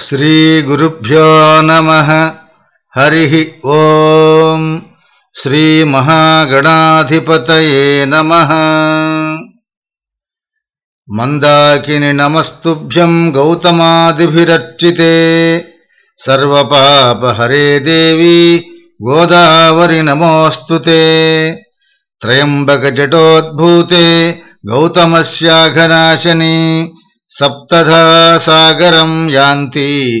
श्रीगुरुभ्यो नमः। हरिः ॐ श्रीमहागणाधिपतये नमः। मन्दाकिनि नमस्तुभ्यम् गौतमादिभिरर्चिते। सर्वपापहरे देवी गोदावरि नमोऽस्तु ते। त्र्यम्बकजटोद्भूते गौतमस्याघनाशनी। సప్తధా సాగరం యాంతి.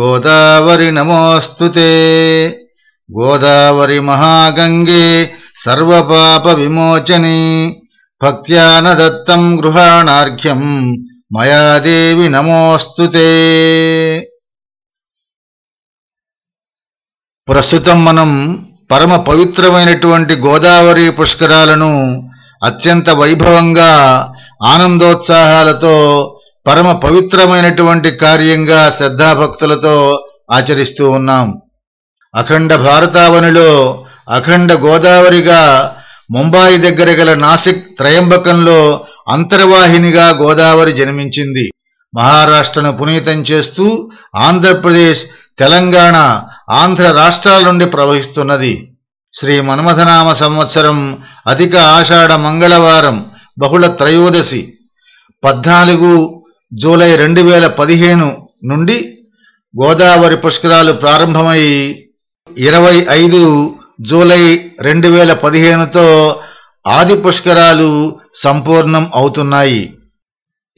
గోదావరి నమోస్తుతే గోదావరి మహాగంగే సర్వపాప విమోచని. భక్త్యా దత్తం గృహాణార్ఘ్యం మయాదేవి నమోస్తుతే ప్రస్తుతం మనం పరమ పవిత్రమైనటువంటి గోదావరి పుష్కరాలను అత్యంత వైభవంగా ఆనందోత్సాహాలతో పరమ పవిత్రమైనటువంటి కార్యంగా శ్రద్ధాభక్తులతో ఆచరిస్తూ ఉన్నాం. అఖండ భారతావనిలో అఖండ గోదావరిగా ముంబాయి దగ్గర గల నాసిక్ త్రయంబకంలో అంతర్వాహినిగా గోదావరి జన్మించింది. మహారాష్ట్రను పునీతం చేస్తూ ఆంధ్రప్రదేశ్ తెలంగాణ ఆంధ్ర రాష్ట్రాల నుండి ప్రవహిస్తున్నది. శ్రీ మన్మథనామ సంవత్సరం అధిక ఆషాఢ మంగళవారం బహుళ త్రయోదశి. పద్నాలుగు జూలై రెండు వేల పదిహేను నుండి గోదావరి పుష్కరాలు ప్రారంభమై ఇరవై ఐదు జూలై రెండు వేల పదిహేనుతో ఆది పుష్కరాలు సంపూర్ణం అవుతున్నాయి.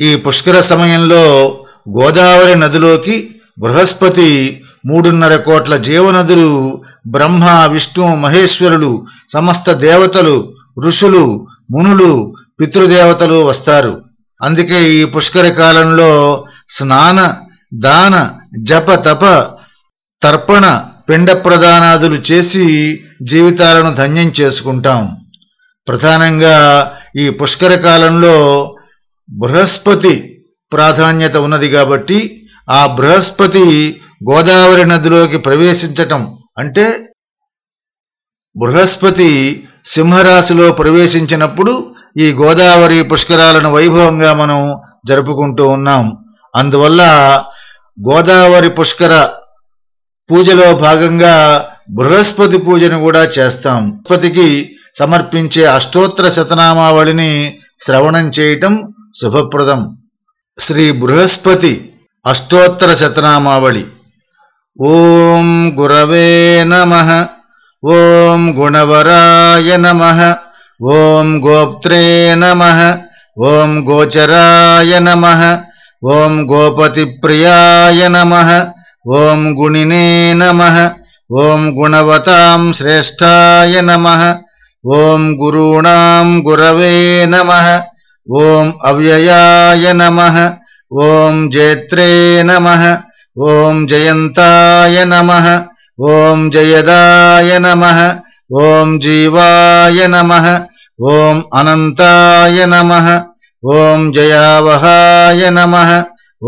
ఈ పుష్కర సమయంలో గోదావరి నదిలోకి బృహస్పతి మూడున్నర కోట్ల జీవనదులు బ్రహ్మ విష్ణు మహేశ్వరులు సమస్త దేవతలు ఋషులు మునులు పితృదేవతలు వస్తారు. అందుకే ఈ పుష్కర కాలంలో స్నాన దాన జప తప తర్పణ పిండ ప్రదానాదులు చేసి జీవితాలను ధన్యం చేసుకుంటాం. ప్రధానంగా ఈ పుష్కర కాలంలో బృహస్పతి ప్రాధాన్యత ఉన్నది కాబట్టి ఆ బృహస్పతి గోదావరి నదిలోకి ప్రవేశించటం అంటే బృహస్పతి సింహరాశిలో ప్రవేశించినప్పుడు ఈ గోదావరి పుష్కరాలను వైభవంగా మనం జరుపుకుంటూ ఉన్నాం. అందువల్ల గోదావరి పుష్కర పూజలో భాగంగా బృహస్పతి పూజను కూడా చేస్తాం. బృహస్పతికి సమర్పించే అష్టోత్తర శతనామావళిని శ్రవణం చేయటం శుభప్రదం. శ్రీ బృహస్పతి అష్టోత్తర శతనామావళి. ఓం గురవే నమ. ఓం గుణవరాయ నమ. ॐ गोप्त्रे नमः ॐ गोचराय नमः ॐ गोपतिप्रियाय नमः ॐ गुणिने नमः ॐ गुणवतां श्रेष्ठाय नमः ॐ गुरूणां गुरवे नमः ॐ अव्ययाय नमः ॐ जेत्रे नमः ॐ जयन्ताय नमः ॐ जयदाय नमः ओम जीवाय नमः ओम अनंताय नमः ओम जयावहाय नमः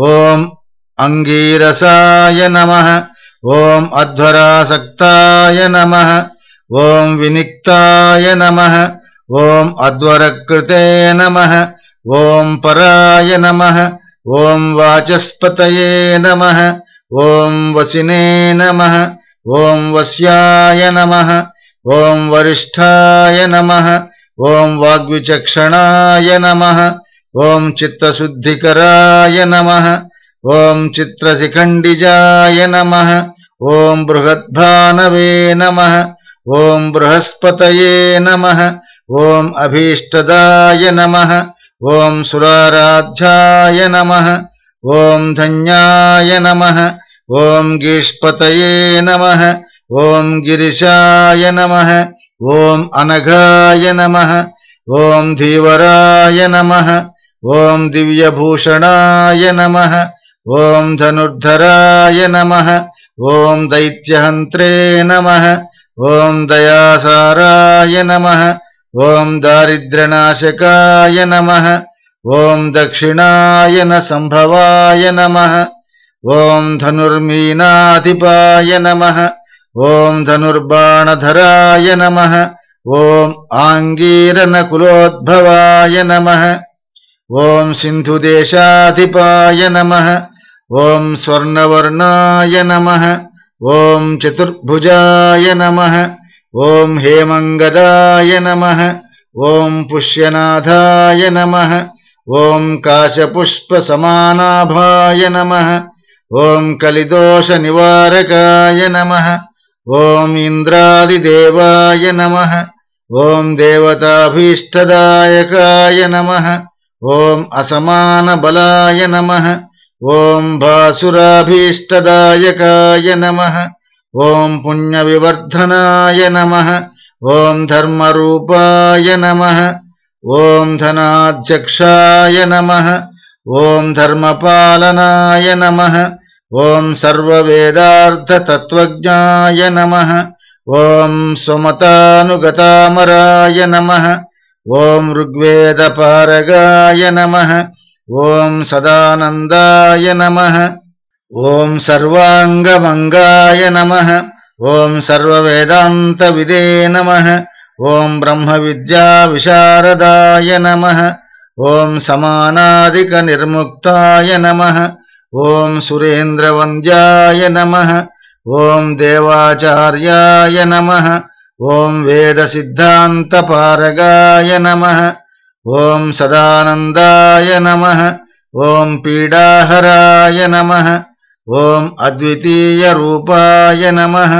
ओम अंगीरसाय नमः ओम अध्वरासक्ताय नमः ओम विनिक्ताय नमः ओम अध्वरकृते नमः ओम पराय नमः ओम वाचस्पतये नमः ओम वसिने नमः ओम वस्याय नमः ओं वरिष्ठाय नम। ओं वाग्विचक्षणाय नम। ओं चित्तशुद्धिकराय नम। ओं चित्रशिखण्डिजाय नम। ओं बृहद्भानवे नम। ओं बृहस्पत नम। ओं अभीष्टदाय नम। ओं सुराराध्याय नम। ओं धन्याय नम। ओं गीष्पत नमः। ॐ गिरिशाय नमः ॐ अनघाय नमः ॐ धीवराय नमः ॐ दिव्यभूषणाय नमः ॐ धनुर्धराय नमः ॐ दैत्यहन्त्रे नमः ॐ दयासाराय नमः ॐ दारिद्र्यनाशकाय नमः ॐ दक्षिणाय सम्भवाय नमः ॐ धनुर्मीनाधिपाय नमः ॐ धनुर्बाणधराय नमः। ॐ नम नमः। ॐ सिन्धुदेशाधिपाय नम। ॐ स्वर्णवर्णाय नम। ॐ चतुर्भुजाय नम। ॐ हेमंगदाय नम। ॐ पुष्यनाथाय नमः। ॐ काशपुष्पसमानाभाय ओं कलिदोष निवारकाय नमः। ॐ इन्द्रादिदेवाय नमः। ॐ देवताभीष्टदायकाय नमः। ॐ असमानबलाय नमः। ॐ भासुराभीष्टदायकाय नमः। ॐ पुण्यविवर्धनाय नमः। ॐ धर्मरूपाय नमः। ॐ धनाध्यक्षाय नमः। ॐ धर्मपालनाय नमः। ॐ सर्ववेदार्थतत्त्वज्ञाय नमः। ॐ सुमतानुगतामराय नमः। ॐ ऋग्वेदपारगाय नमः। ॐ सदानन्दाय नमः। ॐ सर्वाङ्गमङ्गाय नमः। ॐ सर्ववेदान्तविदे नमः। ॐ ब्रह्मविद्याविशारदाय नमः। ॐ समानादिकनिर्मुक्ताय नमः। ॐ सुरेन्द्रवन्द्याय नमः ॐ देवाचार्याय नमः ॐ वेदसिद्धान्तपारगाय नमः ॐ सदानन्दाय नमः ॐ पीडाहराय नमः ॐ अद्वितीयरूपाय नमः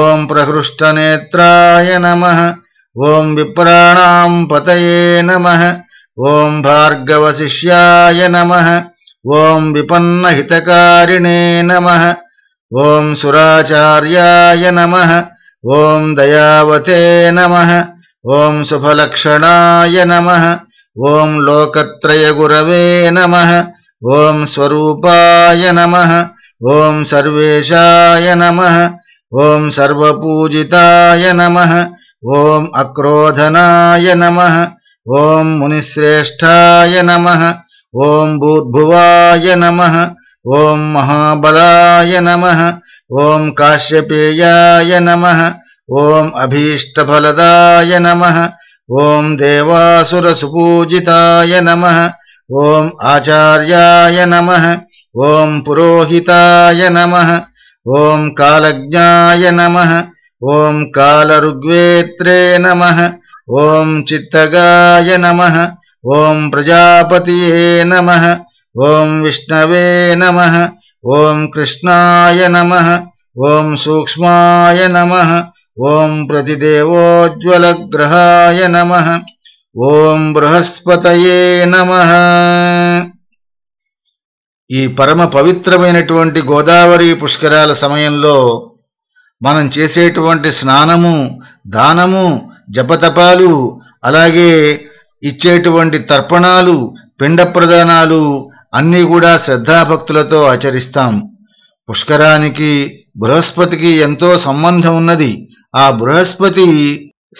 ॐ प्रहृष्टनेत्राय नमः ॐ विप्राणाम्पतये नमः ॐ भार्गवशिष्याय नमः ॐ विपन्नहितकारिणे नमः। ॐ सुराचार्याय नमः। ॐ दयावते नमः। ॐ सुफलक्षणाय नमः। ॐ लोकत्रयगुरवे नमः। ॐ स्वरूपाय नमः। ॐ सर्वेशाय नमः। ॐ सर्वपूजिताय नमः। ॐ अक्रोधनाय नमः। ॐ मुनिश्रेष्ठाय नमः। ॐ भूर्भुवाय नम। ओं महाबलाय नम। ओं काश्यपेयाय नम। ओं अभीष्टफलदा नम। ओं देवासुरसुपूजिताय नम। ओं आचार्याय नम। ओं पुरोहिताय नम। ओं कालज्ञाय नम। ओं कालऋग्वेत्रे नम। ओं चित्तगाय नम। ఓం ప్రజాపతి నమ ఓం ప్రజాపతియే నమ ఓం విష్ణవే నమ ఓం కృష్ణాయ నమ ఓం సూక్ష్మాయ నమ ఓం ప్రతిదేవోజ్వలగ్రహాయ నమ ఓం బృహస్పతయే నమ. ఈ పరమ పవిత్రమైనటువంటి గోదావరి పుష్కరాల సమయంలో మనం చేసేటువంటి స్నానము దానము జపతపాలు అలాగే ఇచ్చేటువంటి తర్పణాలు పిండ ప్రదానాలు అన్నీ కూడా శ్రద్ధాభక్తులతో ఆచరిస్తాం. పుష్కరానికి బృహస్పతికి ఎంతో సంబంధం ఉన్నది. ఆ బృహస్పతి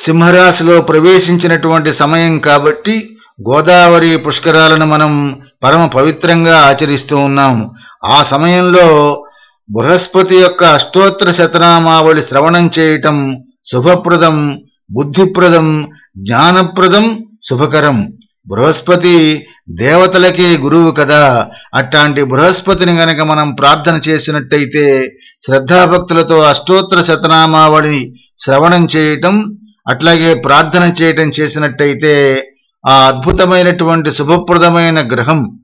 సింహరాశిలో ప్రవేశించినటువంటి సమయం కాబట్టి గోదావరి పుష్కరాలను మనం పరమ పవిత్రంగా ఆచరిస్తూ ఉన్నాం. ఆ సమయంలో బృహస్పతి యొక్క అష్టోత్తర శతనామావళి శ్రవణం చేయటం శుభప్రదం బుద్ధిప్రదం జ్ఞానప్రదం శుభకరం. బృహస్పతి దేవతలకే గురువు కదా. అట్లాంటి బృహస్పతిని గనక మనం ప్రార్థన చేసినట్టయితే శ్రద్ధాభక్తులతో అష్టోత్తర శతనామావళి శ్రవణం చేయటం అట్లాగే ప్రార్థన చేయటం చేసినట్టయితే ఆ అద్భుతమైనటువంటి శుభప్రదమైన గ్రహం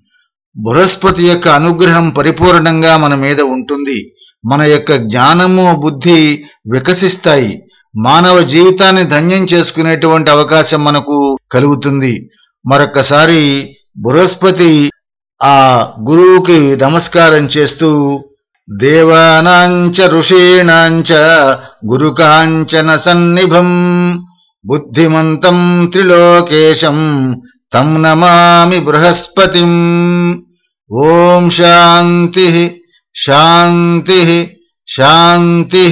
బృహస్పతి యొక్క అనుగ్రహం పరిపూర్ణంగా మన మీద ఉంటుంది. మన యొక్క జ్ఞానము బుద్ధి వికసిస్తాయి. మానవ జీవితాన్ని ధన్యం చేసుకునేటువంటి అవకాశం మనకు కలుగుతుంది. మరొక్కసారి బృహస్పతి ఆ గురువుకి నమస్కారం చేస్తూ దేవానాంచ ఋషీణాంచ గురుకాంచన సన్నిభం బుద్ధిమంతం త్రిలోకేశం తం నమామి బృహస్పతిం. ఓం శాంతి శాంతి శాంతి.